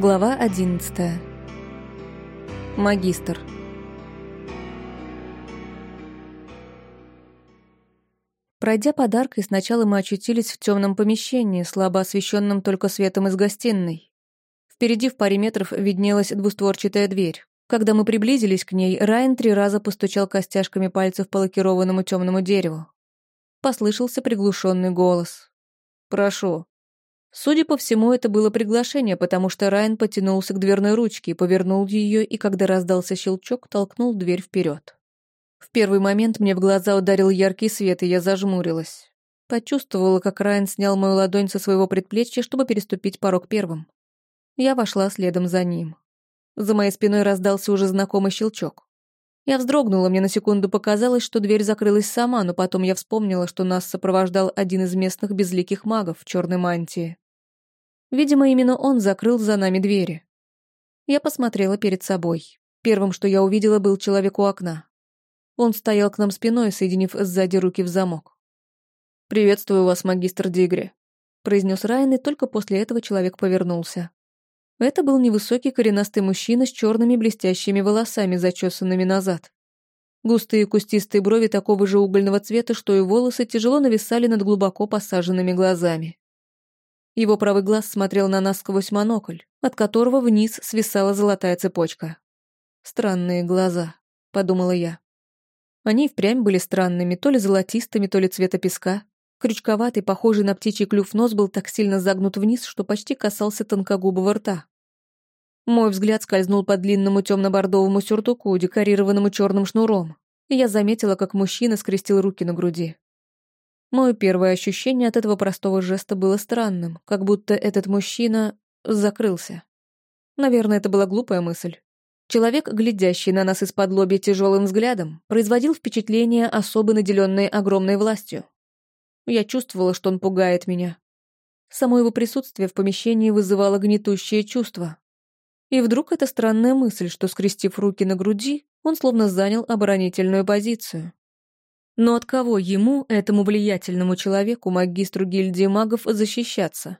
Глава 11. Магистр. Пройдя подаркой, сначала мы очутились в темном помещении, слабо освещенном только светом из гостиной. Впереди в паре метров виднелась двустворчатая дверь. Когда мы приблизились к ней, Райан три раза постучал костяшками пальцев по лакированному темному дереву. Послышался приглушенный голос. «Прошу». Судя по всему, это было приглашение, потому что Райан потянулся к дверной ручке, повернул ее и, когда раздался щелчок, толкнул дверь вперед. В первый момент мне в глаза ударил яркий свет, и я зажмурилась. Почувствовала, как Райан снял мою ладонь со своего предплечья, чтобы переступить порог первым. Я вошла следом за ним. За моей спиной раздался уже знакомый щелчок. Я вздрогнула, мне на секунду показалось, что дверь закрылась сама, но потом я вспомнила, что нас сопровождал один из местных безликих магов в черной мантии. Видимо, именно он закрыл за нами двери. Я посмотрела перед собой. Первым, что я увидела, был человек у окна. Он стоял к нам спиной, соединив сзади руки в замок. «Приветствую вас, магистр Дигри», — произнес Райан, и только после этого человек повернулся. Это был невысокий коренастый мужчина с черными блестящими волосами, зачесанными назад. Густые кустистые брови такого же угольного цвета, что и волосы, тяжело нависали над глубоко посаженными глазами. Его правый глаз смотрел на нас сквозь монокль, от которого вниз свисала золотая цепочка. «Странные глаза», — подумала я. Они впрямь были странными, то ли золотистыми, то ли цвета песка. Крючковатый, похожий на птичий клюв нос был так сильно загнут вниз, что почти касался тонкогубого рта. Мой взгляд скользнул по длинному темно-бордовому сюртуку, декорированному черным шнуром, и я заметила, как мужчина скрестил руки на груди. Мое первое ощущение от этого простого жеста было странным, как будто этот мужчина закрылся. Наверное, это была глупая мысль. Человек, глядящий на нас из-под лобья тяжелым взглядом, производил впечатление особо наделенной огромной властью. Я чувствовала, что он пугает меня. Само его присутствие в помещении вызывало гнетущее чувство. И вдруг эта странная мысль, что, скрестив руки на груди, он словно занял оборонительную позицию. Но от кого ему, этому влиятельному человеку, магистру гильдии магов, защищаться?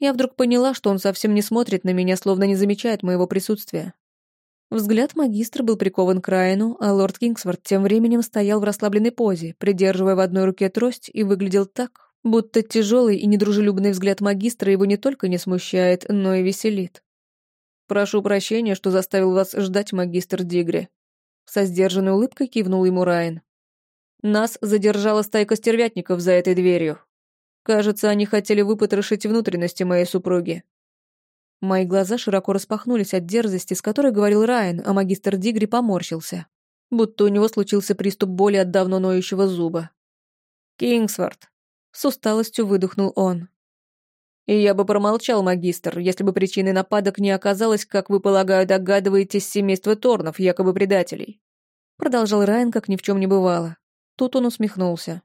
Я вдруг поняла, что он совсем не смотрит на меня, словно не замечает моего присутствия. Взгляд магистра был прикован к Райану, а лорд Кингсворт тем временем стоял в расслабленной позе, придерживая в одной руке трость и выглядел так, будто тяжелый и недружелюбный взгляд магистра его не только не смущает, но и веселит. «Прошу прощения, что заставил вас ждать, магистр Дигри». Со сдержанной улыбкой кивнул ему Райан. Нас задержала стайка стервятников за этой дверью. Кажется, они хотели выпотрошить внутренности моей супруги. Мои глаза широко распахнулись от дерзости, с которой говорил Райан, а магистр Дигри поморщился. Будто у него случился приступ боли от давно ноющего зуба. «Кингсворт!» — с усталостью выдохнул он. «И я бы промолчал, магистр, если бы причиной нападок не оказалось, как вы, полагаю, догадываетесь, семейство Торнов, якобы предателей». Продолжал Райан, как ни в чем не бывало. Тут он усмехнулся.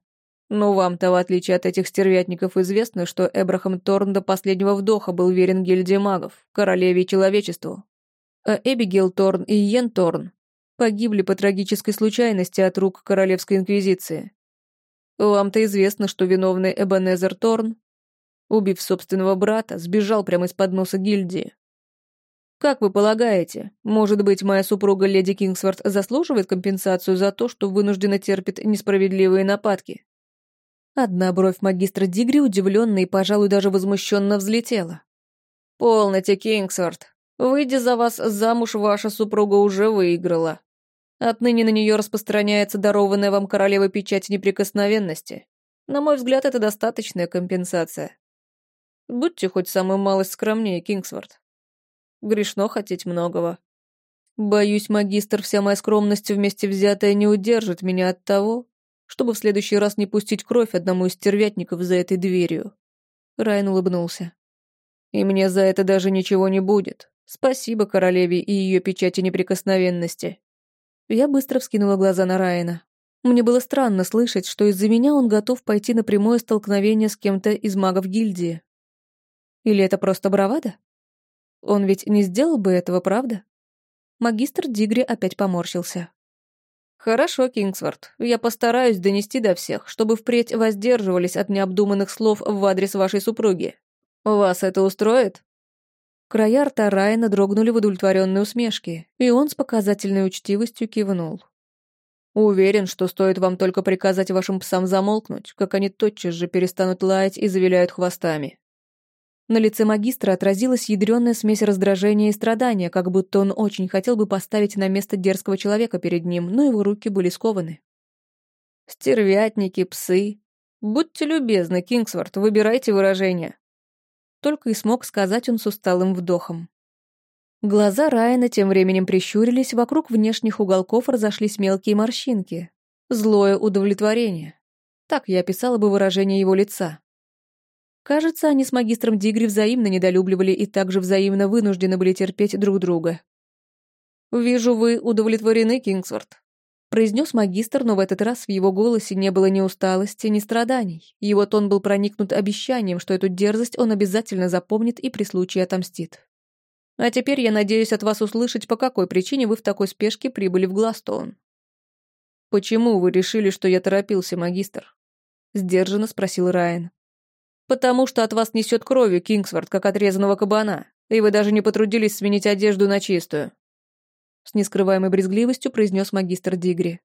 «Ну вам-то, в отличие от этих стервятников, известно, что Эбрахам Торн до последнего вдоха был верен гильдии магов, королеве и человечеству. А Эбигейл Торн и Йен Торн погибли по трагической случайности от рук Королевской Инквизиции. Вам-то известно, что виновный Эбенезер Торн, убив собственного брата, сбежал прямо из-под носа гильдии. «Как вы полагаете, может быть, моя супруга леди Кингсворт заслуживает компенсацию за то, что вынуждена терпит несправедливые нападки?» Одна бровь магистра Дигри удивленно и, пожалуй, даже возмущенно взлетела. «Полноте, Кингсворт. Выйдя за вас замуж, ваша супруга уже выиграла. Отныне на нее распространяется дарованная вам королева печать неприкосновенности. На мой взгляд, это достаточная компенсация. Будьте хоть самым малость скромнее, Кингсворт. Грешно хотеть многого. Боюсь, магистр, вся моя скромность вместе взятая не удержит меня от того, чтобы в следующий раз не пустить кровь одному из стервятников за этой дверью. Райан улыбнулся. И мне за это даже ничего не будет. Спасибо королеве и ее печати неприкосновенности. Я быстро вскинула глаза на Райана. Мне было странно слышать, что из-за меня он готов пойти на прямое столкновение с кем-то из магов гильдии. Или это просто бравада? Он ведь не сделал бы этого, правда? Магистр Дигри опять поморщился. «Хорошо, Кингсворт. Я постараюсь донести до всех, чтобы впредь воздерживались от необдуманных слов в адрес вашей супруги. Вас это устроит?» Края рта Райана дрогнули в удовлетворенной усмешке, и он с показательной учтивостью кивнул. «Уверен, что стоит вам только приказать вашим псам замолкнуть, как они тотчас же перестанут лаять и завиляют хвостами». На лице магистра отразилась ядреная смесь раздражения и страдания, как будто он очень хотел бы поставить на место дерзкого человека перед ним, но его руки были скованы. «Стервятники, псы. Будьте любезны, Кингсворт, выбирайте выражение», только и смог сказать он с усталым вдохом. Глаза Райана тем временем прищурились, вокруг внешних уголков разошлись мелкие морщинки. Злое удовлетворение. Так я описала бы выражение его лица. Кажется, они с магистром Дигри взаимно недолюбливали и также взаимно вынуждены были терпеть друг друга. «Вижу, вы удовлетворены, Кингсворт», произнес магистр, но в этот раз в его голосе не было ни усталости, ни страданий. Его тон был проникнут обещанием, что эту дерзость он обязательно запомнит и при случае отомстит. А теперь я надеюсь от вас услышать, по какой причине вы в такой спешке прибыли в Гластоун. «Почему вы решили, что я торопился, магистр?» — сдержанно спросил Райан. «Потому что от вас несет кровью, Кингсворт, как отрезанного кабана, и вы даже не потрудились сменить одежду на чистую с нескрываемой брезгливостью произнес магистр Дигри.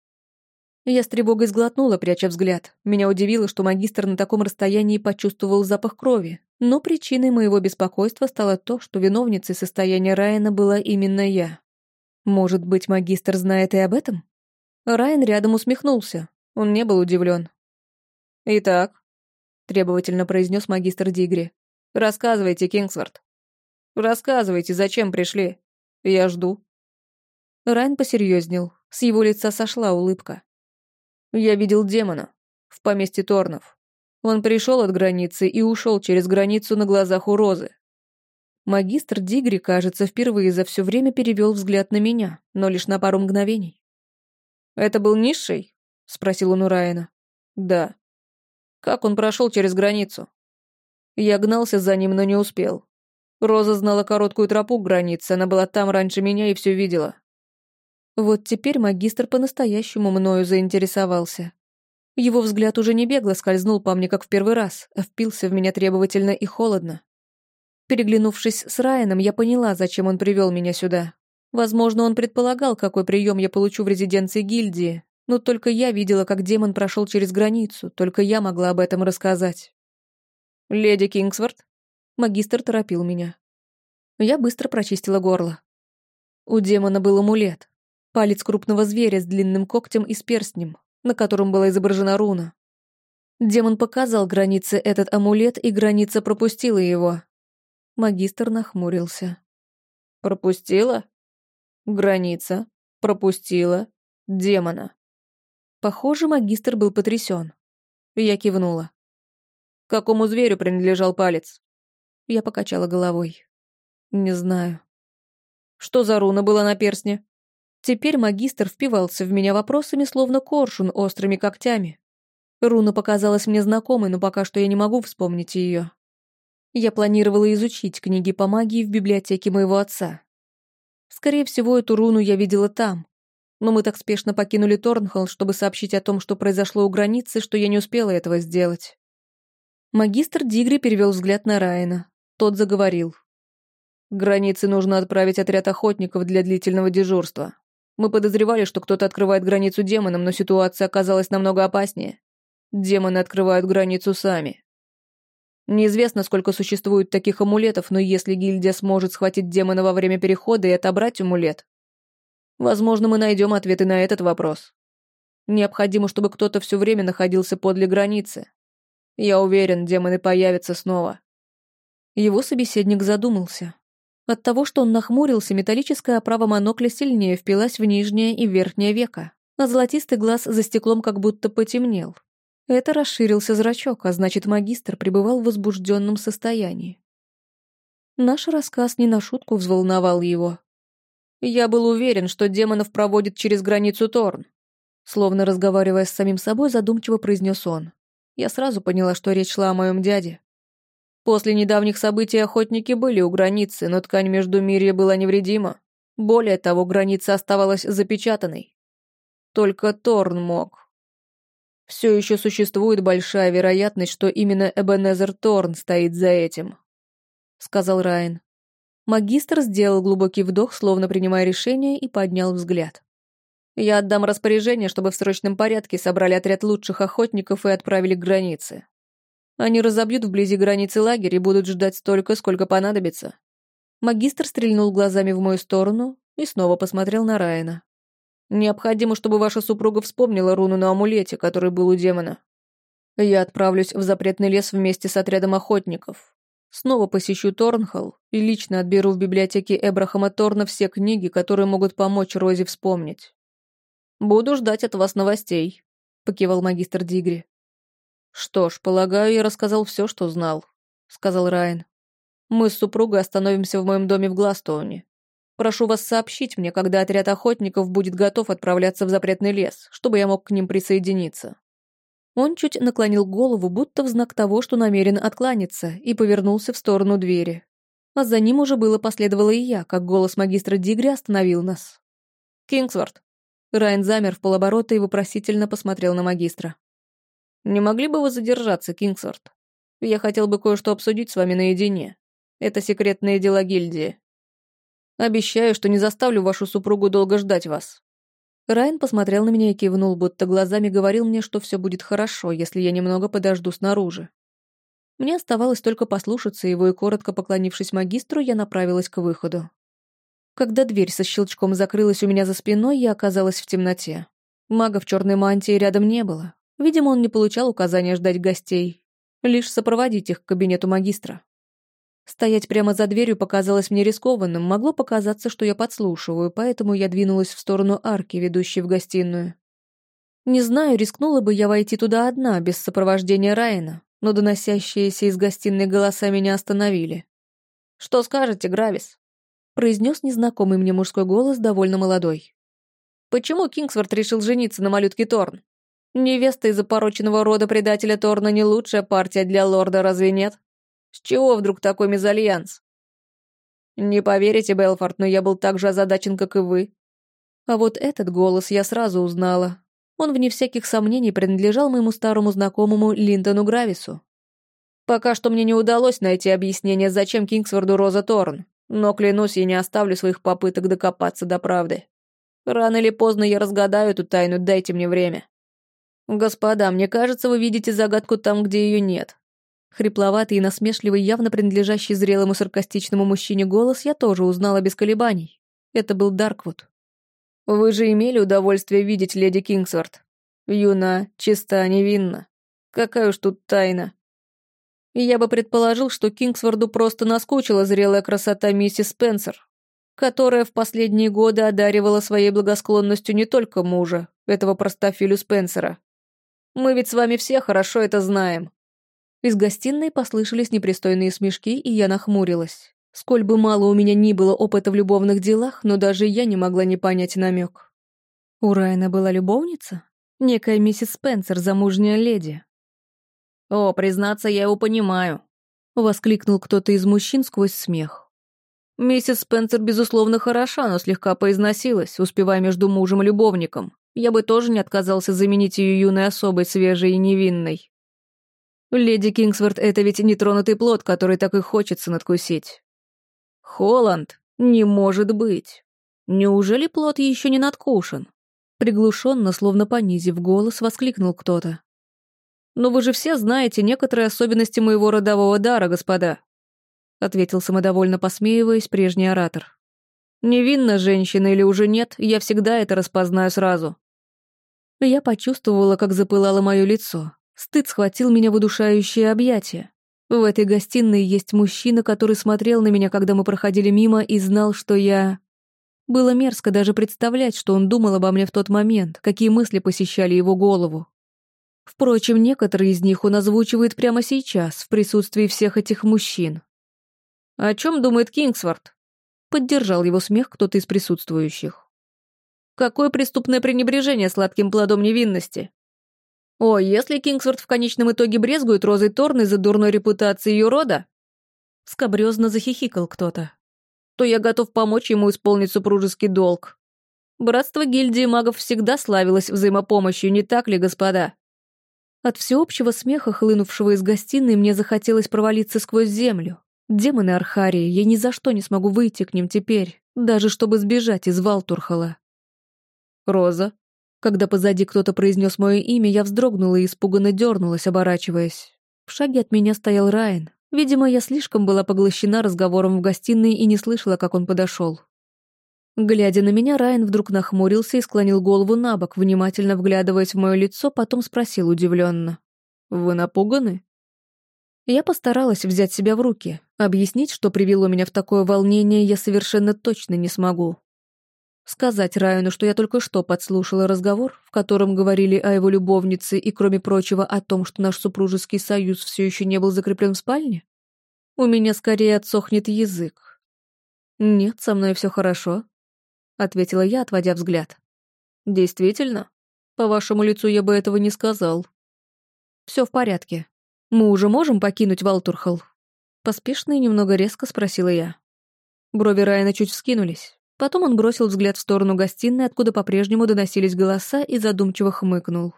Я с тревогой сглотнула, пряча взгляд. Меня удивило, что магистр на таком расстоянии почувствовал запах крови. Но причиной моего беспокойства стало то, что виновницей состояния Райана была именно я. Может быть, магистр знает и об этом? Райан рядом усмехнулся. Он не был удивлен. «Итак», — требовательно произнес магистр Дигри, — «рассказывайте, Кингсворт. Рассказывайте, зачем пришли. Я жду». Райн посерьезнел, с его лица сошла улыбка. «Я видел демона. В поместье Торнов. Он пришел от границы и ушел через границу на глазах у Розы. Магистр Дигри, кажется, впервые за все время перевел взгляд на меня, но лишь на пару мгновений. «Это был низший?» — спросил он у Райана. «Да». «Как он прошел через границу?» Я гнался за ним, но не успел. Роза знала короткую тропу к границе, она была там раньше меня и все видела. Вот теперь магистр по-настоящему мною заинтересовался. Его взгляд уже не бегло скользнул по мне, как в первый раз, а впился в меня требовательно и холодно. Переглянувшись с Райаном, я поняла, зачем он привел меня сюда. Возможно, он предполагал, какой прием я получу в резиденции гильдии, но только я видела, как демон прошел через границу, только я могла об этом рассказать. «Леди Кингсворт?» Магистр торопил меня. Я быстро прочистила горло. У демона был амулет, Палец крупного зверя с длинным когтем и с перстнем, на котором была изображена руна. Демон показал границы этот амулет, и граница пропустила его. Магистр нахмурился. «Пропустила? Граница. Пропустила. Демона». Похоже, магистр был потрясен. Я кивнула. «Какому зверю принадлежал палец?» Я покачала головой. «Не знаю». «Что за руна была на перстне?» Теперь магистр впивался в меня вопросами, словно коршун острыми когтями. Руна показалась мне знакомой, но пока что я не могу вспомнить ее. Я планировала изучить книги по магии в библиотеке моего отца. Скорее всего, эту руну я видела там. Но мы так спешно покинули Торнхолл, чтобы сообщить о том, что произошло у границы, что я не успела этого сделать. Магистр Дигри перевел взгляд на Райана. Тот заговорил. «К границе нужно отправить отряд охотников для длительного дежурства. Мы подозревали, что кто-то открывает границу демонам, но ситуация оказалась намного опаснее. Демоны открывают границу сами. Неизвестно, сколько существует таких амулетов, но если гильдия сможет схватить демона во время перехода и отобрать амулет, возможно, мы найдем ответы на этот вопрос. Необходимо, чтобы кто-то все время находился подле границы. Я уверен, демоны появятся снова. Его собеседник задумался. От того, что он нахмурился, металлическая оправа монокля сильнее впилась в нижнее и верхнее веко, а золотистый глаз за стеклом как будто потемнел. Это расширился зрачок, а значит, магистр пребывал в возбужденном состоянии. Наш рассказ не на шутку взволновал его. Я был уверен, что демонов проводит через границу Торн. Словно разговаривая с самим собой, задумчиво произнес он. Я сразу поняла, что речь шла о моем дяде. После недавних событий охотники были у границы, но ткань между Мирья была невредима. Более того, граница оставалась запечатанной. Только Торн мог. Все еще существует большая вероятность, что именно Эбенезер Торн стоит за этим, сказал Райан. Магистр сделал глубокий вдох, словно принимая решение, и поднял взгляд. «Я отдам распоряжение, чтобы в срочном порядке собрали отряд лучших охотников и отправили к границе. Они разобьют вблизи границы лагерь и будут ждать столько, сколько понадобится». Магистр стрельнул глазами в мою сторону и снова посмотрел на Райана. «Необходимо, чтобы ваша супруга вспомнила руну на амулете, который был у демона. Я отправлюсь в запретный лес вместе с отрядом охотников. Снова посещу Торнхолл и лично отберу в библиотеке Эбрахама Торна все книги, которые могут помочь Розе вспомнить. Буду ждать от вас новостей», — покивал магистр Дигри. «Что ж, полагаю, я рассказал все, что знал», — сказал Райан. «Мы с супругой остановимся в моем доме в Гластоуне. Прошу вас сообщить мне, когда отряд охотников будет готов отправляться в запретный лес, чтобы я мог к ним присоединиться». Он чуть наклонил голову, будто в знак того, что намерен откланяться, и повернулся в сторону двери. А за ним уже было последовало и я, как голос магистра Дигри остановил нас. «Кингсворт». Райан замер в полоборота и вопросительно посмотрел на магистра. «Не могли бы вы задержаться, Кингсворт? Я хотел бы кое-что обсудить с вами наедине. Это секретные дела гильдии. Обещаю, что не заставлю вашу супругу долго ждать вас. Райан посмотрел на меня и кивнул, будто глазами говорил мне, что все будет хорошо, если я немного подожду снаружи. Мне оставалось только послушаться его, и, коротко поклонившись магистру, я направилась к выходу. Когда дверь со щелчком закрылась у меня за спиной, я оказалась в темноте. Мага в черной мантии рядом не было. Видимо, он не получал указания ждать гостей, лишь сопроводить их к кабинету магистра. Стоять прямо за дверью показалось мне рискованным, могло показаться, что я подслушиваю, поэтому я двинулась в сторону арки, ведущей в гостиную. Не знаю, рискнула бы я войти туда одна, без сопровождения Райана, но доносящиеся из гостиной голоса меня остановили. «Что скажете, Гравис?» — произнес незнакомый мне мужской голос, довольно молодой. «Почему Кингсворт решил жениться на малютке Торн? Невеста из опороченного рода предателя Торна не лучшая партия для лорда, разве нет?» С чего вдруг такой мезальянс? Не поверите, Белфорд, но я был так же озадачен, как и вы. А вот этот голос я сразу узнала. Он, вне всяких сомнений, принадлежал моему старому знакомому Линтону Гравису. Пока что мне не удалось найти объяснение, зачем Кингсворду Роза Торн, но, клянусь, я не оставлю своих попыток докопаться до правды. Рано или поздно я разгадаю эту тайну, дайте мне время. Господа, мне кажется, вы видите загадку там, где ее нет. Хрипловатый и насмешливый, явно принадлежащий зрелому саркастичному мужчине голос я тоже узнала без колебаний. Это был Дарквуд. «Вы же имели удовольствие видеть леди Кингсворт. Юна, чиста, невинна. Какая уж тут тайна. Я бы предположил, что Кингсворду просто наскучила зрелая красота миссис Спенсер, которая в последние годы одаривала своей благосклонностью не только мужа, этого простофилю Спенсера. Мы ведь с вами все хорошо это знаем. Из гостиной послышались непристойные смешки, и я нахмурилась. Сколь бы мало у меня ни было опыта в любовных делах, но даже я не могла не понять намек. У Райана была любовница? Некая миссис Спенсер, замужняя леди. «О, признаться, я его понимаю», — воскликнул кто-то из мужчин сквозь смех. «Миссис Спенсер, безусловно, хороша, но слегка поизносилась, успевая между мужем и любовником. Я бы тоже не отказался заменить ее юной особой, свежей и невинной. Леди Кингсворт — это ведь нетронутый плод, который так и хочется надкусить. Холланд? Не может быть. Неужели плод еще не надкушен? Приглушенно, словно понизив голос, воскликнул кто-то. «Но вы же все знаете некоторые особенности моего родового дара, господа», ответил самодовольно посмеиваясь прежний оратор. «Невинна женщина или уже нет, я всегда это распознаю сразу». Я почувствовала, как запылало мое лицо, Стыд схватил меня в удушающее объятие. В этой гостиной есть мужчина, который смотрел на меня, когда мы проходили мимо, и знал, что я... Было мерзко даже представлять, что он думал обо мне в тот момент, какие мысли посещали его голову. Впрочем, некоторые из них он озвучивает прямо сейчас, в присутствии всех этих мужчин. «О чем думает Кингсворт?» Поддержал его смех кто-то из присутствующих. «Какое преступное пренебрежение сладким плодом невинности? О, если Кингсворт в конечном итоге брезгует Розой Торн из-за дурной репутации ее рода? Скобрезно захихикал кто-то. То я готов помочь ему исполнить супружеский долг. Братство гильдии магов всегда славилось взаимопомощью, не так ли, господа? От всеобщего смеха, хлынувшего из гостиной, мне захотелось провалиться сквозь землю. Демоны Архарии, я ни за что не смогу выйти к ним теперь, даже чтобы сбежать из Валтурхала. Роза. Когда позади кто-то произнес мое имя, я вздрогнула и испуганно дернулась, оборачиваясь. В шаге от меня стоял Райан. Видимо, я слишком была поглощена разговором в гостиной и не слышала, как он подошел. Глядя на меня, Райан вдруг нахмурился и склонил голову на бок, внимательно вглядываясь в мое лицо, потом спросил удивленно. «Вы напуганы?» Я постаралась взять себя в руки. Объяснить, что привело меня в такое волнение, я совершенно точно не смогу. Сказать Райану, что я только что подслушала разговор, в котором говорили о его любовнице и, кроме прочего, о том, что наш супружеский союз все еще не был закреплен в спальне? У меня скорее отсохнет язык. Нет, со мной все хорошо. — ответила я, отводя взгляд. «Действительно? По вашему лицу я бы этого не сказал». «Все в порядке. Мы уже можем покинуть Валтурхал?» Поспешно и немного резко спросила я. Брови Райана чуть вскинулись. Потом он бросил взгляд в сторону гостиной, откуда по-прежнему доносились голоса, и задумчиво хмыкнул.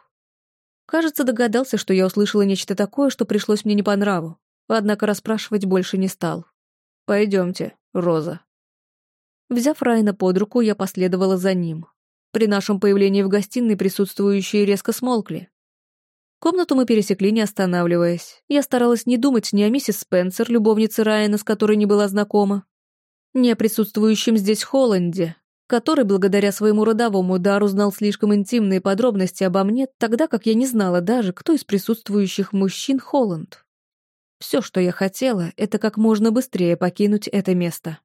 Кажется, догадался, что я услышала нечто такое, что пришлось мне не по нраву. Однако расспрашивать больше не стал. Пойдемте, Роза. Взяв Райна под руку, я последовала за ним. При нашем появлении в гостиной присутствующие резко смолкли. Комнату мы пересекли, не останавливаясь. Я старалась не думать ни о миссис Спенсер, любовнице Райана, с которой не была знакома, о присутствующем здесь Холланде, который благодаря своему родовому дару знал слишком интимные подробности обо мне, тогда как я не знала даже, кто из присутствующих мужчин Холланд. Все, что я хотела, это как можно быстрее покинуть это место.